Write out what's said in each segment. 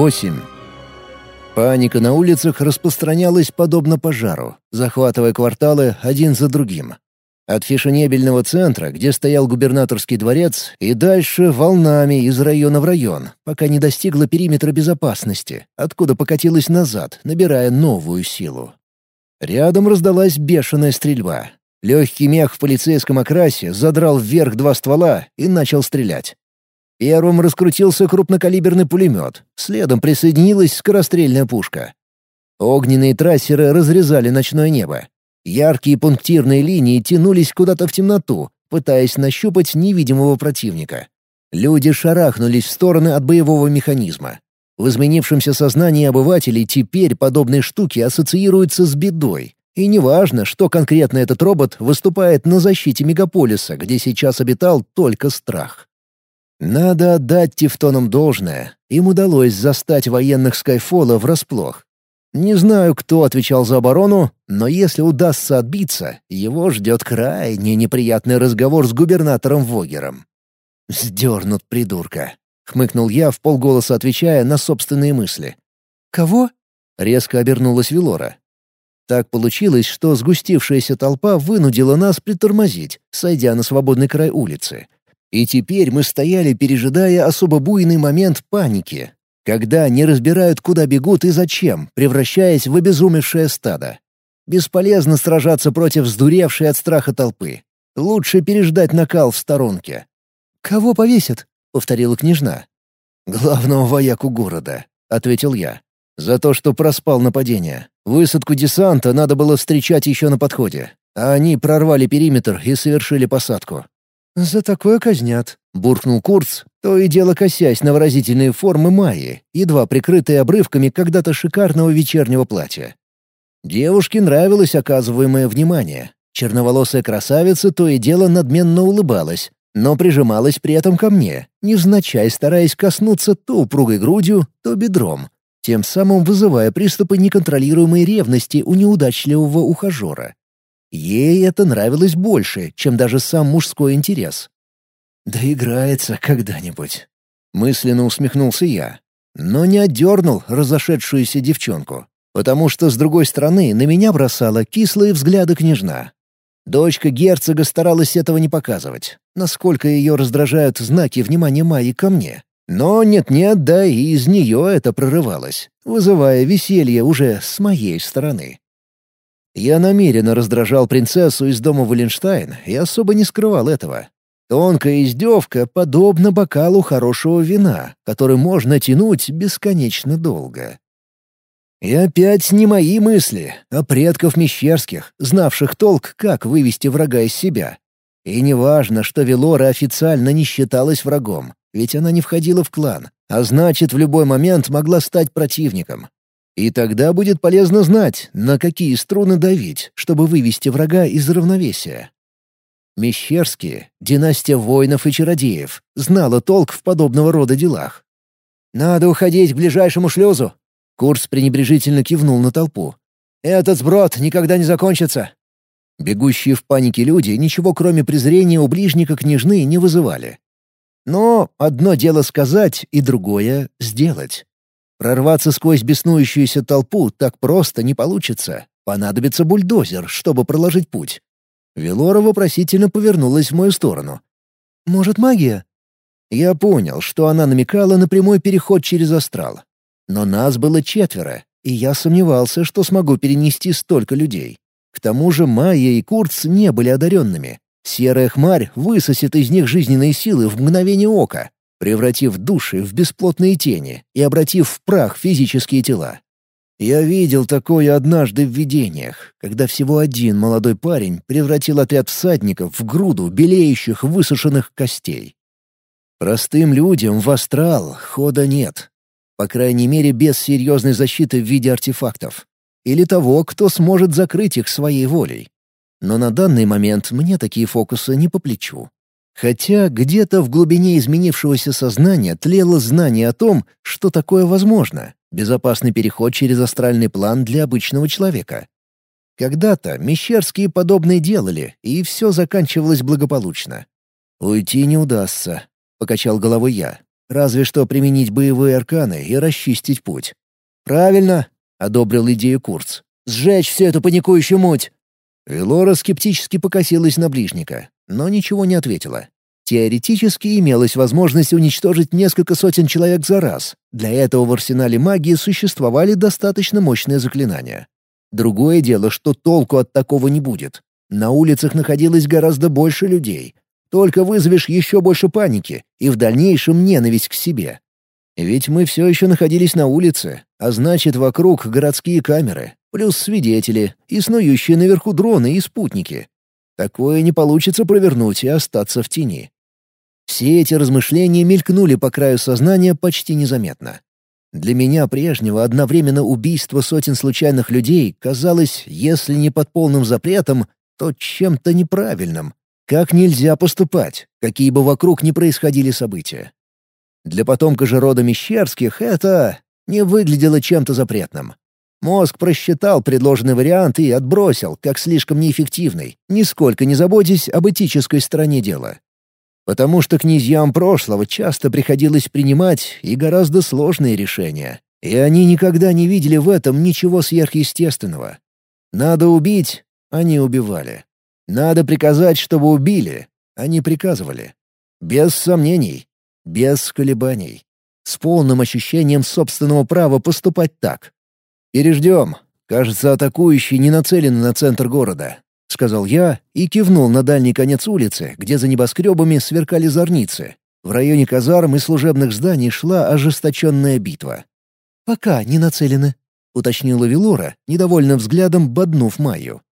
8. Паника на улицах распространялась подобно пожару, захватывая кварталы один за другим. От фешенебельного центра, где стоял губернаторский дворец, и дальше волнами из района в район, пока не достигла периметра безопасности, откуда покатилась назад, набирая новую силу. Рядом раздалась бешеная стрельба. Легкий мех в полицейском окрасе задрал вверх два ствола и начал стрелять. Первым раскрутился крупнокалиберный пулемет, следом присоединилась скорострельная пушка. Огненные трассеры разрезали ночное небо. Яркие пунктирные линии тянулись куда-то в темноту, пытаясь нащупать невидимого противника. Люди шарахнулись в стороны от боевого механизма. В изменившемся сознании обывателей теперь подобные штуки ассоциируются с бедой. И неважно, что конкретно этот робот выступает на защите мегаполиса, где сейчас обитал только страх. Надо отдать Тевтонам должное. Им удалось застать военных Скайфола врасплох. Не знаю, кто отвечал за оборону, но если удастся отбиться, его ждет крайне неприятный разговор с губернатором Вогером. «Сдернут придурка», — хмыкнул я, в полголоса отвечая на собственные мысли. «Кого?» — резко обернулась Велора. Так получилось, что сгустившаяся толпа вынудила нас притормозить, сойдя на свободный край улицы — и теперь мы стояли, пережидая особо буйный момент паники, когда не разбирают, куда бегут и зачем, превращаясь в обезумевшее стадо. Бесполезно сражаться против сдуревшей от страха толпы. Лучше переждать накал в сторонке. «Кого повесят?» — повторила княжна. «Главного вояку города», — ответил я. «За то, что проспал нападение. Высадку десанта надо было встречать еще на подходе, а они прорвали периметр и совершили посадку. «За такое казнят», — буркнул Курц, то и дело косясь на выразительные формы Майи, едва прикрытые обрывками когда-то шикарного вечернего платья. Девушке нравилось оказываемое внимание. Черноволосая красавица то и дело надменно улыбалась, но прижималась при этом ко мне, невзначай стараясь коснуться то упругой грудью, то бедром, тем самым вызывая приступы неконтролируемой ревности у неудачливого ухажера. Ей это нравилось больше, чем даже сам мужской интерес. «Да играется когда-нибудь», — мысленно усмехнулся я. Но не отдернул разошедшуюся девчонку, потому что с другой стороны на меня бросала кислые взгляды княжна. Дочка герцога старалась этого не показывать, насколько ее раздражают знаки внимания Майи ко мне. Но нет-нет, да и из нее это прорывалось, вызывая веселье уже с моей стороны. Я намеренно раздражал принцессу из дома Валенштайн и особо не скрывал этого. Тонкая издевка подобна бокалу хорошего вина, который можно тянуть бесконечно долго. И опять не мои мысли, а предков Мещерских, знавших толк, как вывести врага из себя. И неважно, что Велора официально не считалась врагом, ведь она не входила в клан, а значит, в любой момент могла стать противником. И тогда будет полезно знать, на какие струны давить, чтобы вывести врага из равновесия. Мещерские, династия воинов и чародеев, знала толк в подобного рода делах. «Надо уходить к ближайшему шлюзу!» Курс пренебрежительно кивнул на толпу. «Этот сброд никогда не закончится!» Бегущие в панике люди ничего кроме презрения у ближника княжны не вызывали. Но одно дело сказать и другое — сделать. Прорваться сквозь беснующуюся толпу так просто не получится. Понадобится бульдозер, чтобы проложить путь. Велора вопросительно повернулась в мою сторону. «Может, магия?» Я понял, что она намекала на прямой переход через астрал. Но нас было четверо, и я сомневался, что смогу перенести столько людей. К тому же Майя и Курц не были одаренными. Серая хмарь высосет из них жизненные силы в мгновение ока превратив души в бесплотные тени и обратив в прах физические тела. Я видел такое однажды в видениях, когда всего один молодой парень превратил отряд всадников в груду белеющих высушенных костей. Простым людям в астрал хода нет. По крайней мере, без серьезной защиты в виде артефактов. Или того, кто сможет закрыть их своей волей. Но на данный момент мне такие фокусы не по плечу. Хотя где-то в глубине изменившегося сознания тлело знание о том, что такое возможно — безопасный переход через астральный план для обычного человека. Когда-то Мещерские подобное делали, и все заканчивалось благополучно. «Уйти не удастся», — покачал головой я. Разве что применить боевые арканы и расчистить путь. «Правильно», — одобрил идею Курц. «Сжечь всю эту паникующую муть!» Велора скептически покосилась на ближника, но ничего не ответила. Теоретически имелась возможность уничтожить несколько сотен человек за раз. Для этого в арсенале магии существовали достаточно мощные заклинания. Другое дело, что толку от такого не будет. На улицах находилось гораздо больше людей. Только вызовешь еще больше паники и в дальнейшем ненависть к себе. Ведь мы все еще находились на улице, а значит, вокруг городские камеры, плюс свидетели и снующие наверху дроны и спутники. Такое не получится провернуть и остаться в тени. Все эти размышления мелькнули по краю сознания почти незаметно. Для меня прежнего одновременно убийство сотен случайных людей казалось, если не под полным запретом, то чем-то неправильным. Как нельзя поступать, какие бы вокруг ни происходили события. Для потомка же рода Мещерских это не выглядело чем-то запретным. Мозг просчитал предложенный вариант и отбросил, как слишком неэффективный, нисколько не заботясь об этической стороне дела потому что князьям прошлого часто приходилось принимать и гораздо сложные решения, и они никогда не видели в этом ничего сверхъестественного. Надо убить — они убивали. Надо приказать, чтобы убили — они приказывали. Без сомнений, без колебаний, с полным ощущением собственного права поступать так. Переждем. Кажется, атакующие не нацелены на центр города. — сказал я и кивнул на дальний конец улицы, где за небоскребами сверкали зорницы. В районе казарм и служебных зданий шла ожесточенная битва. «Пока не нацелены», — уточнила Велора, недовольным взглядом боднув Майю.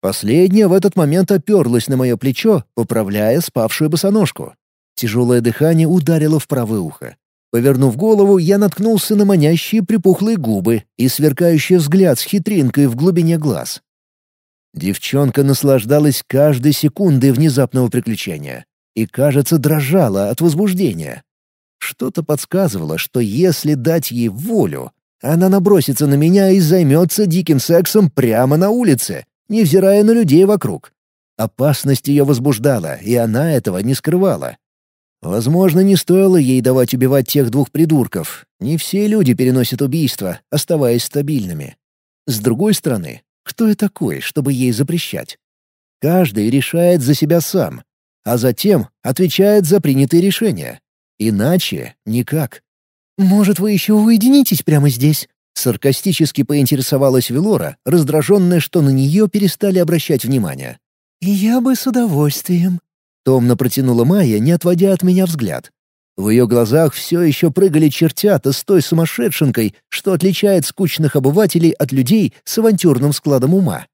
Последняя в этот момент оперлась на мое плечо, поправляя спавшую босоножку. Тяжелое дыхание ударило в правое ухо. Повернув голову, я наткнулся на манящие припухлые губы и сверкающий взгляд с хитринкой в глубине глаз. Девчонка наслаждалась каждой секундой внезапного приключения и, кажется, дрожала от возбуждения. Что-то подсказывало, что если дать ей волю, она набросится на меня и займется диким сексом прямо на улице, невзирая на людей вокруг. Опасность ее возбуждала, и она этого не скрывала. Возможно, не стоило ей давать убивать тех двух придурков. Не все люди переносят убийства, оставаясь стабильными. С другой стороны, кто я такой, чтобы ей запрещать? Каждый решает за себя сам, а затем отвечает за принятые решения. Иначе никак. «Может, вы еще уединитесь прямо здесь?» Саркастически поинтересовалась Велора, раздраженная, что на нее перестали обращать внимание. «Я бы с удовольствием», — томно протянула Майя, не отводя от меня взгляд. В ее глазах все еще прыгали чертята с той сумасшедшенкой, что отличает скучных обывателей от людей с авантюрным складом ума.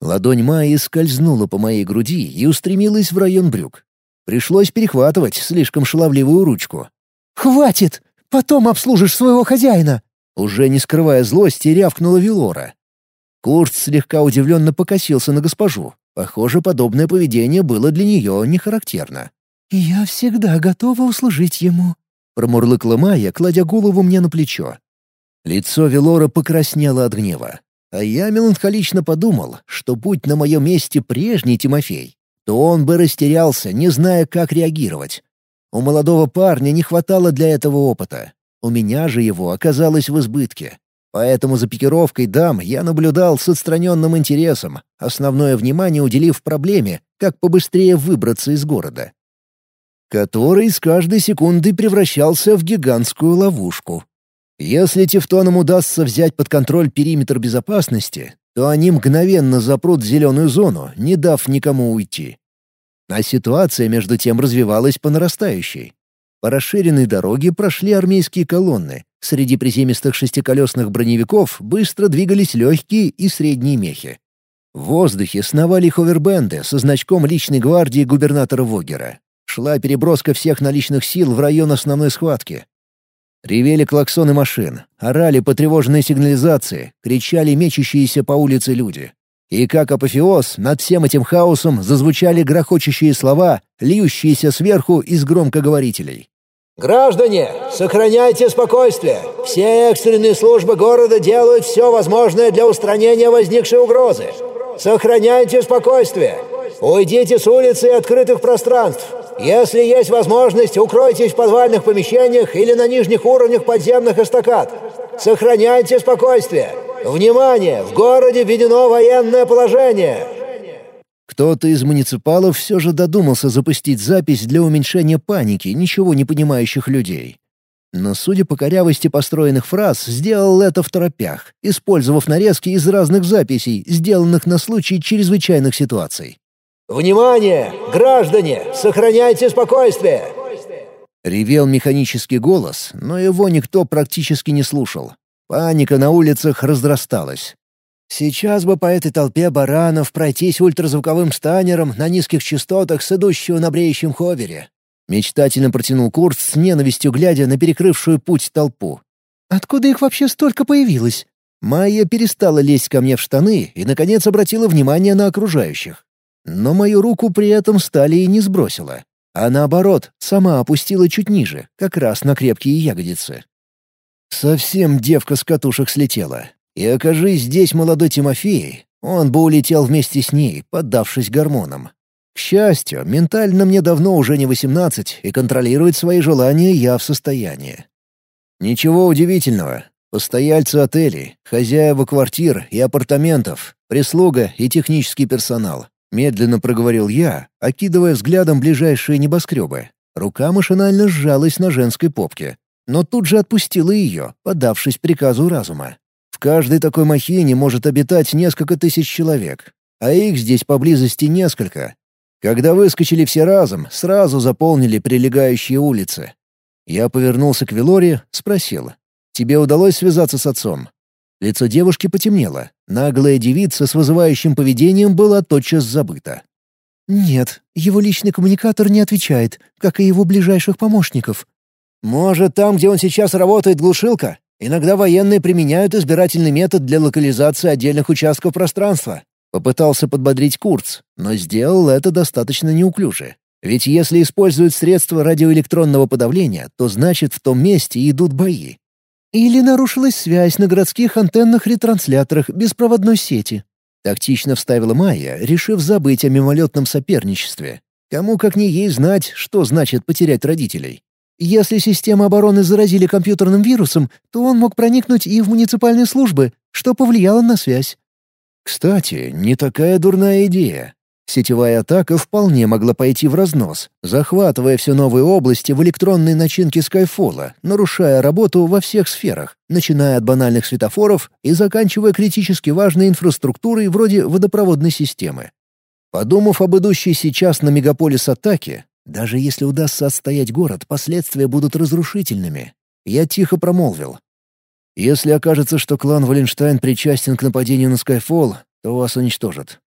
Ладонь Майи скользнула по моей груди и устремилась в район брюк. Пришлось перехватывать слишком шаловливую ручку. «Хватит! Потом обслужишь своего хозяина!» Уже не скрывая злости, рявкнула Велора. Курт слегка удивленно покосился на госпожу. Похоже, подобное поведение было для нее не характерно. «Я всегда готова услужить ему», — промурлыкла Майя, кладя голову мне на плечо. Лицо Велора покраснело от гнева. А я меланхолично подумал, что будь на моем месте прежний Тимофей, то он бы растерялся, не зная, как реагировать. У молодого парня не хватало для этого опыта. У меня же его оказалось в избытке. Поэтому за пикировкой дам я наблюдал с отстраненным интересом, основное внимание уделив проблеме, как побыстрее выбраться из города который с каждой секундой превращался в гигантскую ловушку. Если тефтонам удастся взять под контроль периметр безопасности, то они мгновенно запрут зеленую зону, не дав никому уйти. А ситуация между тем развивалась по нарастающей. По расширенной дороге прошли армейские колонны. Среди приземистых шестиколесных броневиков быстро двигались легкие и средние мехи. В воздухе сновали ховербенды со значком личной гвардии губернатора Вогера. Шла переброска всех наличных сил в район основной схватки. Ревели клаксоны машин, орали потревоженные сигнализации, кричали мечущиеся по улице люди. И как апофеоз, над всем этим хаосом зазвучали грохочущие слова, льющиеся сверху из громкоговорителей. «Граждане, сохраняйте спокойствие! Все экстренные службы города делают все возможное для устранения возникшей угрозы. Сохраняйте спокойствие! Уйдите с улицы и открытых пространств! Если есть возможность, укройтесь в подвальных помещениях или на нижних уровнях подземных эстакад. Сохраняйте спокойствие. Внимание! В городе введено военное положение!» Кто-то из муниципалов все же додумался запустить запись для уменьшения паники ничего не понимающих людей. Но, судя по корявости построенных фраз, сделал это в торопях, использовав нарезки из разных записей, сделанных на случай чрезвычайных ситуаций. «Внимание! Граждане! Сохраняйте спокойствие!» Ревел механический голос, но его никто практически не слушал. Паника на улицах разрасталась. Сейчас бы по этой толпе баранов пройтись ультразвуковым станером на низких частотах с идущего на бреющем ховере. Мечтательно протянул Курт с ненавистью, глядя на перекрывшую путь толпу. «Откуда их вообще столько появилось?» Майя перестала лезть ко мне в штаны и, наконец, обратила внимание на окружающих. Но мою руку при этом стали и не сбросила, а наоборот, сама опустила чуть ниже, как раз на крепкие ягодицы. Совсем девка с катушек слетела. И окажись здесь молодой Тимофей, он бы улетел вместе с ней, поддавшись гормонам. К счастью, ментально мне давно уже не восемнадцать, и контролировать свои желания я в состоянии. Ничего удивительного. Постояльцы отелей, хозяева квартир и апартаментов, прислуга и технический персонал. Медленно проговорил я, окидывая взглядом ближайшие небоскребы. Рука машинально сжалась на женской попке, но тут же отпустила ее, подавшись приказу разума каждой такой махине может обитать несколько тысяч человек, а их здесь поблизости несколько. Когда выскочили все разом, сразу заполнили прилегающие улицы. Я повернулся к Велоре, спросил. «Тебе удалось связаться с отцом?» Лицо девушки потемнело. Наглая девица с вызывающим поведением была тотчас забыта. «Нет, его личный коммуникатор не отвечает, как и его ближайших помощников». «Может, там, где он сейчас работает, глушилка?» Иногда военные применяют избирательный метод для локализации отдельных участков пространства. Попытался подбодрить Курц, но сделал это достаточно неуклюже. Ведь если используют средства радиоэлектронного подавления, то значит в том месте идут бои. Или нарушилась связь на городских антенных ретрансляторах беспроводной сети. Тактично вставила Майя, решив забыть о мимолетном соперничестве. Кому как не ей знать, что значит потерять родителей. Если системы обороны заразили компьютерным вирусом, то он мог проникнуть и в муниципальные службы, что повлияло на связь. Кстати, не такая дурная идея. Сетевая атака вполне могла пойти в разнос, захватывая все новые области в электронной начинке Скайфола, нарушая работу во всех сферах, начиная от банальных светофоров и заканчивая критически важной инфраструктурой вроде водопроводной системы. Подумав об идущей сейчас на мегаполис атаке, даже если удастся отстоять город, последствия будут разрушительными. Я тихо промолвил. Если окажется, что клан Валенштайн причастен к нападению на Скайфолл, то вас уничтожат.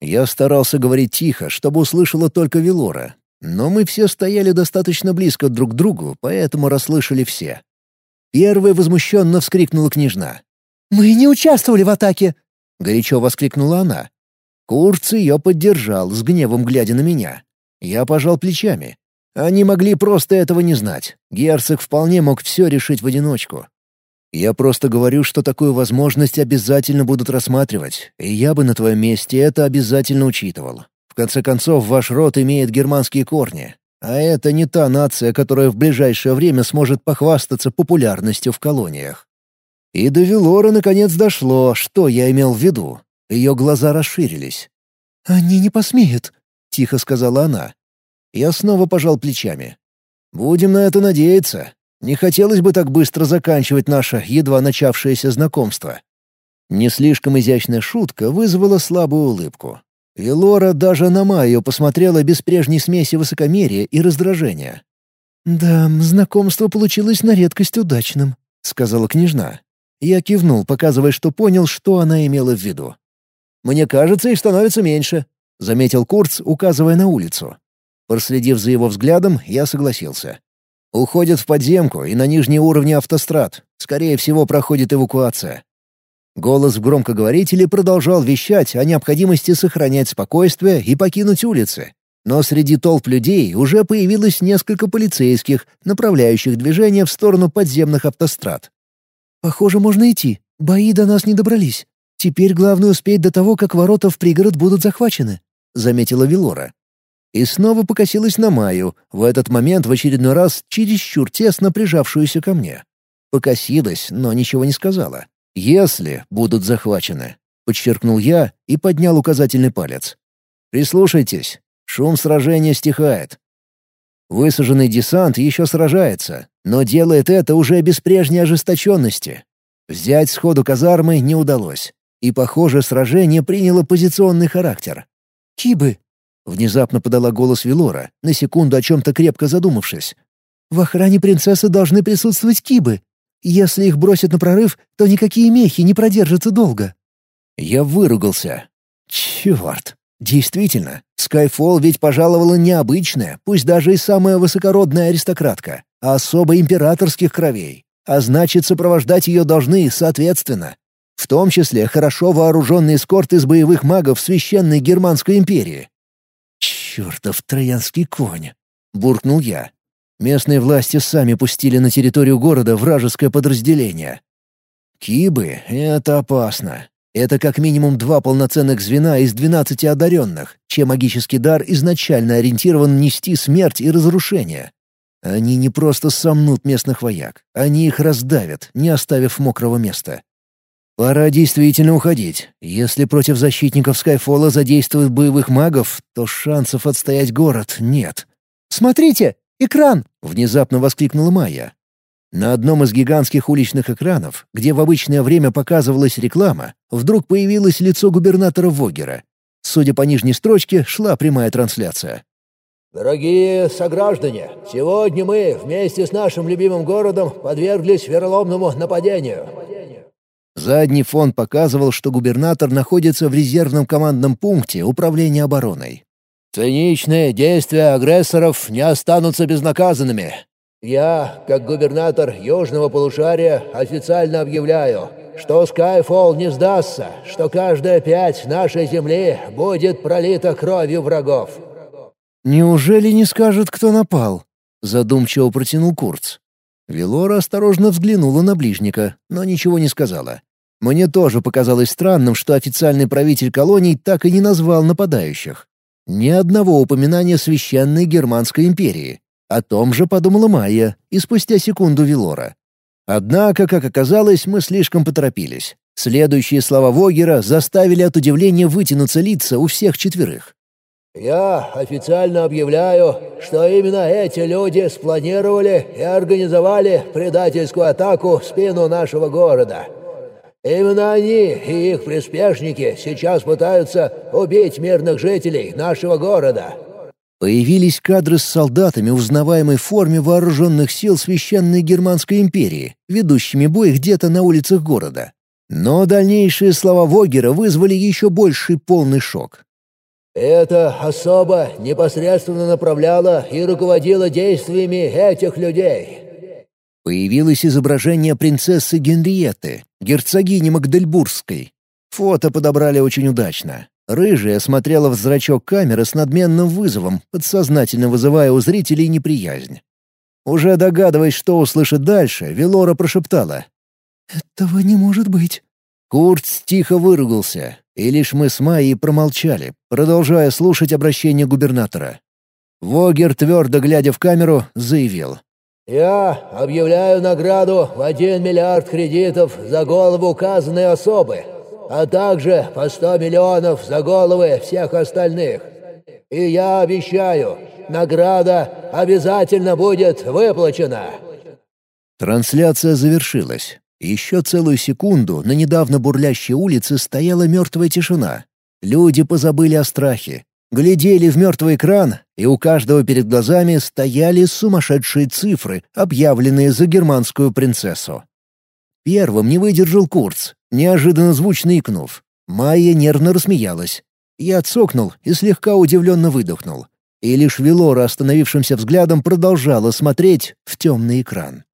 Я старался говорить тихо, чтобы услышала только Велора. Но мы все стояли достаточно близко друг к другу, поэтому расслышали все. Первой возмущенно вскрикнула княжна. «Мы не участвовали в атаке!» — горячо воскликнула она. Курц ее поддержал, с гневом глядя на меня. Я пожал плечами. Они могли просто этого не знать. Герцог вполне мог все решить в одиночку. Я просто говорю, что такую возможность обязательно будут рассматривать, и я бы на твоем месте это обязательно учитывал. В конце концов, ваш род имеет германские корни, а это не та нация, которая в ближайшее время сможет похвастаться популярностью в колониях. И до Велора наконец дошло, что я имел в виду. Ее глаза расширились. «Они не посмеют», — тихо сказала она. Я снова пожал плечами. «Будем на это надеяться. Не хотелось бы так быстро заканчивать наше едва начавшееся знакомство». Не слишком изящная шутка вызвала слабую улыбку. И Лора даже на Майю посмотрела без прежней смеси высокомерия и раздражения. «Да, знакомство получилось на редкость удачным», — сказала княжна. Я кивнул, показывая, что понял, что она имела в виду. «Мне кажется, их становится меньше», — заметил Курц, указывая на улицу. Проследив за его взглядом, я согласился. Уходят в подземку и на нижние уровни автострад. Скорее всего, проходит эвакуация. Голос в громкоговорителе продолжал вещать о необходимости сохранять спокойствие и покинуть улицы. Но среди толп людей уже появилось несколько полицейских, направляющих движение в сторону подземных автострад. «Похоже, можно идти. Бои до нас не добрались. Теперь главное успеть до того, как ворота в пригород будут захвачены», — заметила Вилора. И снова покосилась на Майю, в этот момент в очередной раз чересчур тесно прижавшуюся ко мне. Покосилась, но ничего не сказала. «Если будут захвачены», — подчеркнул я и поднял указательный палец. «Прислушайтесь, шум сражения стихает. Высаженный десант еще сражается, но делает это уже без прежней ожесточенности. Взять сходу казармы не удалось, и, похоже, сражение приняло позиционный характер. «Кибы!» — внезапно подала голос Велора, на секунду о чем-то крепко задумавшись. «В охране принцессы должны присутствовать кибы. Если их бросят на прорыв, то никакие мехи не продержатся долго». Я выругался. «Черт! Действительно, Скайфолл ведь пожаловала необычная, пусть даже и самая высокородная аристократка, а особо императорских кровей. А значит, сопровождать ее должны соответственно. В том числе хорошо вооруженный эскорт из боевых магов Священной Германской империи. «Чертов троянский конь!» — буркнул я. Местные власти сами пустили на территорию города вражеское подразделение. Кибы — это опасно. Это как минимум два полноценных звена из двенадцати одаренных, чей магический дар изначально ориентирован нести смерть и разрушение. Они не просто сомнут местных вояк, они их раздавят, не оставив мокрого места. Пора действительно уходить. Если против защитников Скайфола задействуют боевых магов, то шансов отстоять город нет. «Смотрите! Экран!» — внезапно воскликнула Майя. На одном из гигантских уличных экранов, где в обычное время показывалась реклама, вдруг появилось лицо губернатора Вогера. Судя по нижней строчке, шла прямая трансляция. «Дорогие сограждане, сегодня мы вместе с нашим любимым городом подверглись вероломному нападению». Задний фон показывал, что губернатор находится в резервном командном пункте управления обороной. «Циничные действия агрессоров не останутся безнаказанными. Я, как губернатор Южного полушария, официально объявляю, что Скайфолл не сдастся, что каждая пять нашей земли будет пролита кровью врагов». «Неужели не скажет, кто напал?» — задумчиво протянул Курц. Велора осторожно взглянула на ближника, но ничего не сказала. Мне тоже показалось странным, что официальный правитель колоний так и не назвал нападающих. Ни одного упоминания священной Германской империи. О том же подумала Майя, и спустя секунду Велора. Однако, как оказалось, мы слишком поторопились. Следующие слова Вогера заставили от удивления вытянуться лица у всех четверых. «Я официально объявляю, что именно эти люди спланировали и организовали предательскую атаку в спину нашего города. Именно они и их приспешники сейчас пытаются убить мирных жителей нашего города. Появились кадры с солдатами в узнаваемой форме вооруженных сил Священной Германской империи, ведущими бой где-то на улицах города. Но дальнейшие слова Вогера вызвали еще больший полный шок. «Это особо непосредственно направляла и руководила действиями этих людей». Появилось изображение принцессы Генриетты, герцогини Магдельбургской. Фото подобрали очень удачно. Рыжая смотрела в зрачок камеры с надменным вызовом, подсознательно вызывая у зрителей неприязнь. Уже догадываясь, что услышит дальше, Велора прошептала. «Этого не может быть». Курт тихо выругался, и лишь мы с Майей промолчали, продолжая слушать обращение губернатора. Вогер, твердо глядя в камеру, заявил. «Я объявляю награду в один миллиард кредитов за голову указанной особы а также по сто миллионов за головы всех остальных. И я обещаю, награда обязательно будет выплачена». Трансляция завершилась. Еще целую секунду на недавно бурлящей улице стояла мертвая тишина. Люди позабыли о страхе, глядели в мертвый экран, и у каждого перед глазами стояли сумасшедшие цифры, объявленные за германскую принцессу. Первым не выдержал Курц, неожиданно звучно икнув. Майя нервно рассмеялась. Я цокнул и слегка удивленно выдохнул. И лишь Велора остановившимся взглядом продолжала смотреть в темный экран.